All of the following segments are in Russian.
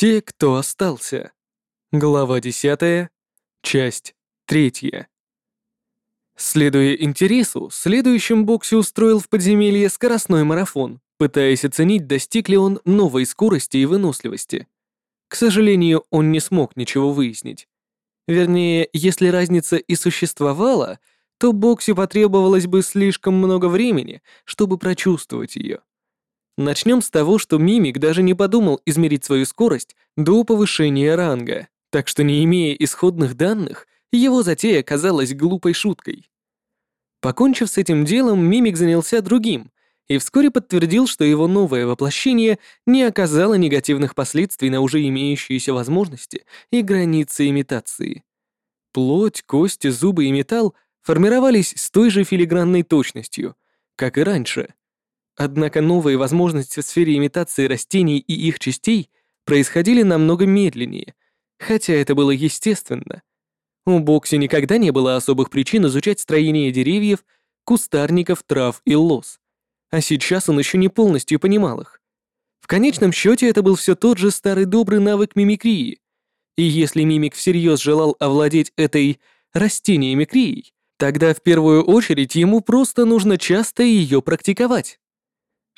Те, кто остался. Глава 10, часть 3. Следуя интересу, следующим Бокси устроил в подземелье скоростной марафон, пытаясь оценить, достиг ли он новой скорости и выносливости. К сожалению, он не смог ничего выяснить. Вернее, если разница и существовала, то Бокси потребовалось бы слишком много времени, чтобы прочувствовать ее. Начнем с того, что Мимик даже не подумал измерить свою скорость до повышения ранга, так что не имея исходных данных, его затея казалась глупой шуткой. Покончив с этим делом, Мимик занялся другим и вскоре подтвердил, что его новое воплощение не оказало негативных последствий на уже имеющиеся возможности и границы имитации. Плоть, кости, зубы и металл формировались с той же филигранной точностью, как и раньше — Однако новые возможности в сфере имитации растений и их частей происходили намного медленнее, хотя это было естественно. У Бокси никогда не было особых причин изучать строение деревьев, кустарников, трав и лос. А сейчас он еще не полностью понимал их. В конечном счете это был все тот же старый добрый навык мимикрии. И если мимик всерьез желал овладеть этой растениемикрией, тогда в первую очередь ему просто нужно часто ее практиковать.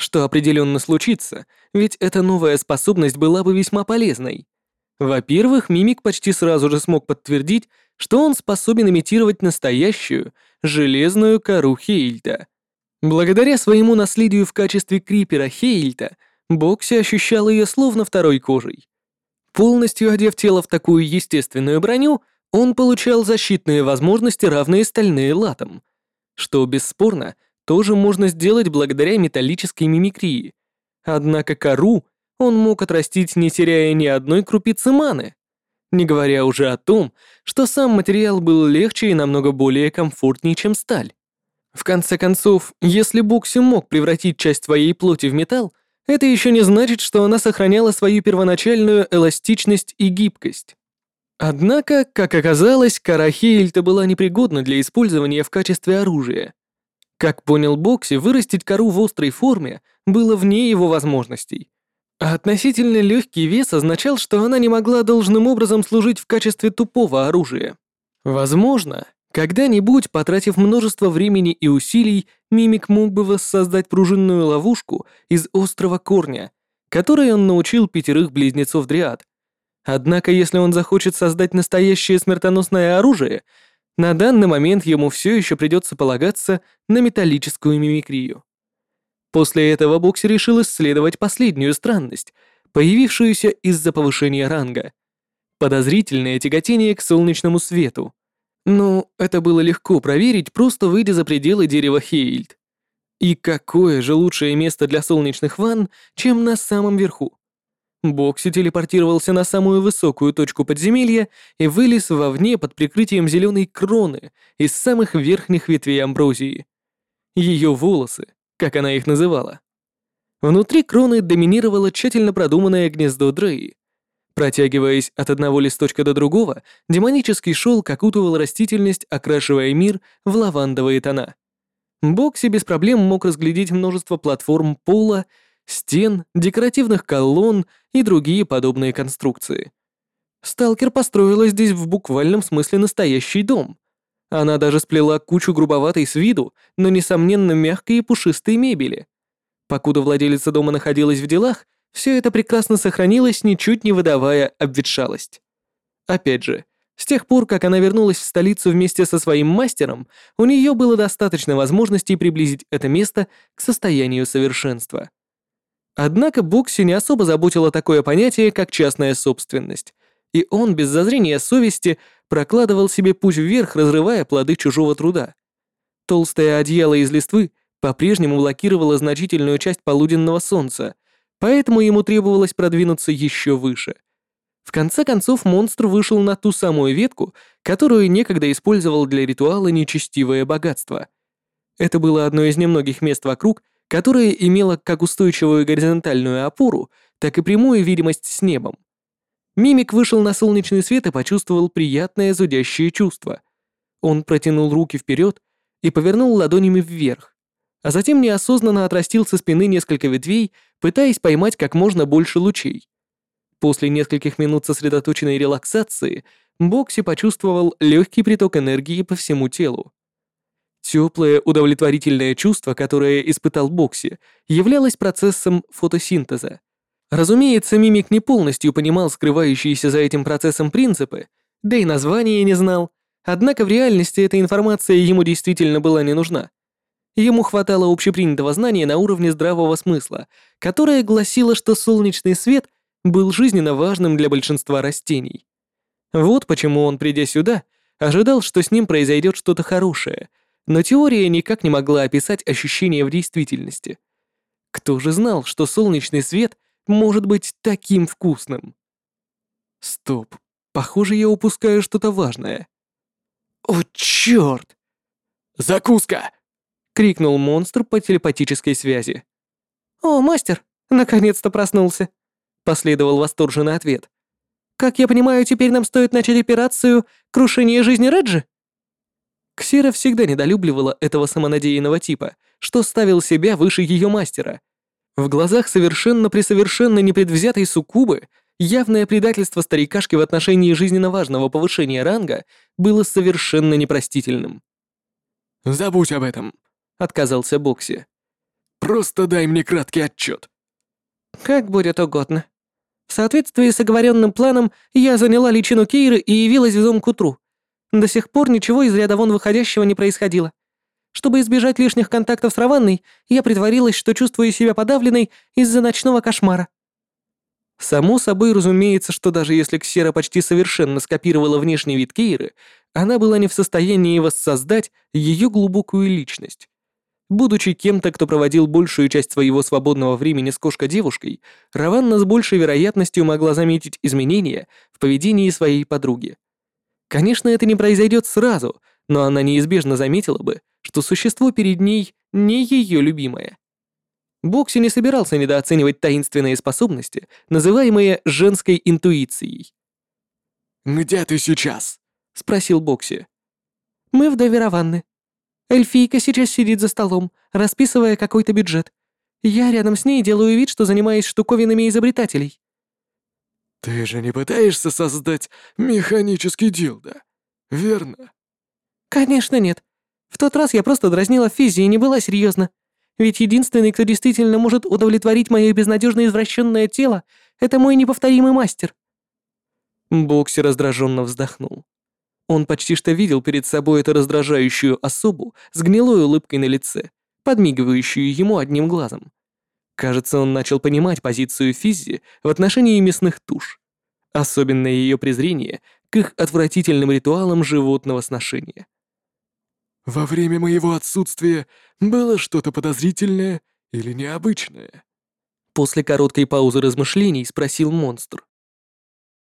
Что определенно случится, ведь эта новая способность была бы весьма полезной. Во-первых, Мимик почти сразу же смог подтвердить, что он способен имитировать настоящую, железную кору Хейльта. Благодаря своему наследию в качестве крипера Хейльта, Бокси ощущал ее словно второй кожей. Полностью одев тело в такую естественную броню, он получал защитные возможности, равные стальные латам, что, бесспорно, тоже можно сделать благодаря металлической мимикрии. Однако кору он мог отрастить, не теряя ни одной крупицы маны. Не говоря уже о том, что сам материал был легче и намного более комфортнее, чем сталь. В конце концов, если Бокси мог превратить часть своей плоти в металл, это еще не значит, что она сохраняла свою первоначальную эластичность и гибкость. Однако, как оказалось, кора Хейльта была непригодна для использования в качестве оружия. Как понял Бокси, вырастить кору в острой форме было вне его возможностей. А относительно легкий вес означал, что она не могла должным образом служить в качестве тупого оружия. Возможно, когда-нибудь, потратив множество времени и усилий, Мимик мог бы воссоздать пружинную ловушку из острого корня, которой он научил пятерых близнецов Дриад. Однако, если он захочет создать настоящее смертоносное оружие — на данный момент ему все еще придется полагаться на металлическую мимикрию. После этого Бокси решил исследовать последнюю странность, появившуюся из-за повышения ранга. Подозрительное тяготение к солнечному свету. Ну, это было легко проверить, просто выйдя за пределы дерева Хейльд. И какое же лучшее место для солнечных ванн, чем на самом верху? Бокси телепортировался на самую высокую точку подземелья и вылез вовне под прикрытием зеленой кроны из самых верхних ветвей амброзии. Ее волосы, как она их называла. Внутри кроны доминировало тщательно продуманное гнездо Дреи. Протягиваясь от одного листочка до другого, демонический шелк окутывал растительность, окрашивая мир в лавандовые тона. Бокси без проблем мог разглядеть множество платформ пола стен, декоративных колонн и другие подобные конструкции. Сталкер построила здесь в буквальном смысле настоящий дом. Она даже сплела кучу грубоватой с виду, но, несомненно, мягкой и пушистой мебели. Покуда владелица дома находилась в делах, все это прекрасно сохранилось, ничуть не выдавая обветшалость. Опять же, с тех пор, как она вернулась в столицу вместе со своим мастером, у нее было достаточно возможностей приблизить это место к состоянию совершенства. Однако Бокси не особо заботило такое понятие, как частная собственность, и он без зазрения совести прокладывал себе путь вверх, разрывая плоды чужого труда. Толстое одеяло из листвы по-прежнему блокировало значительную часть полуденного солнца, поэтому ему требовалось продвинуться еще выше. В конце концов монстр вышел на ту самую ветку, которую некогда использовал для ритуала нечестивое богатство. Это было одно из немногих мест вокруг, которая имела как устойчивую горизонтальную опору, так и прямую видимость с небом. Мимик вышел на солнечный свет и почувствовал приятное зудящее чувство. Он протянул руки вперед и повернул ладонями вверх, а затем неосознанно отрастил со спины несколько ветвей, пытаясь поймать как можно больше лучей. После нескольких минут сосредоточенной релаксации Бокси почувствовал легкий приток энергии по всему телу. Теплое удовлетворительное чувство, которое испытал Бокси, являлось процессом фотосинтеза. Разумеется, мимик не полностью понимал скрывающиеся за этим процессом принципы, да и название не знал, однако в реальности эта информация ему действительно была не нужна. Ему хватало общепринятого знания на уровне здравого смысла, которое гласило, что солнечный свет был жизненно важным для большинства растений. Вот почему он, придя сюда, ожидал, что с ним произойдет что-то хорошее, но теория никак не могла описать ощущения в действительности. Кто же знал, что солнечный свет может быть таким вкусным? Стоп, похоже, я упускаю что-то важное. О, чёрт! Закуска! крикнул монстр по телепатической связи. О, мастер, наконец-то проснулся, последовал восторженный ответ. Как я понимаю, теперь нам стоит начать операцию «Крушение жизни Реджи»?» Ксера всегда недолюбливала этого самонадеянного типа, что ставил себя выше ее мастера — в глазах совершенно-пресовершенно непредвзятой суккубы явное предательство старикашки в отношении жизненно важного повышения ранга было совершенно непростительным. «Забудь об этом», — отказался Бокси. «Просто дай мне краткий отчет. «Как будет угодно. В соответствии с оговоренным планом я заняла личину Кейры и явилась в дом к утру. До сих пор ничего из ряда вон выходящего не происходило. Чтобы избежать лишних контактов с Раванной, я притворилась, что чувствую себя подавленной из-за ночного кошмара. Само собой разумеется, что даже если Ксера почти совершенно скопировала внешний вид Кейры, она была не в состоянии воссоздать ее глубокую личность. Будучи кем-то, кто проводил большую часть своего свободного времени с кошка-девушкой, Раванна с большей вероятностью могла заметить изменения в поведении своей подруги. Конечно, это не произойдет сразу, но она неизбежно заметила бы, что существо перед ней не ее любимое. Бокси не собирался недооценивать таинственные способности, называемые женской интуицией. «Где ты сейчас?» — спросил Бокси. «Мы в доверованны. Эльфийка сейчас сидит за столом, расписывая какой-то бюджет. Я рядом с ней делаю вид, что занимаюсь штуковинами изобретателей». «Ты же не пытаешься создать механический дилдо, верно?» «Конечно нет. В тот раз я просто дразнила Физзи и не была серьезна. Ведь единственный, кто действительно может удовлетворить мое безнадежно извращенное тело, это мой неповторимый мастер». Бокси раздраженно вздохнул. Он почти что видел перед собой эту раздражающую особу с гнилой улыбкой на лице, подмигивающую ему одним глазом. Кажется, он начал понимать позицию Физзи в отношении мясных туш. Особенно ее презрение к их отвратительным ритуалам животного сношения. Во время моего отсутствия было что-то подозрительное или необычное?» После короткой паузы размышлений спросил монстр.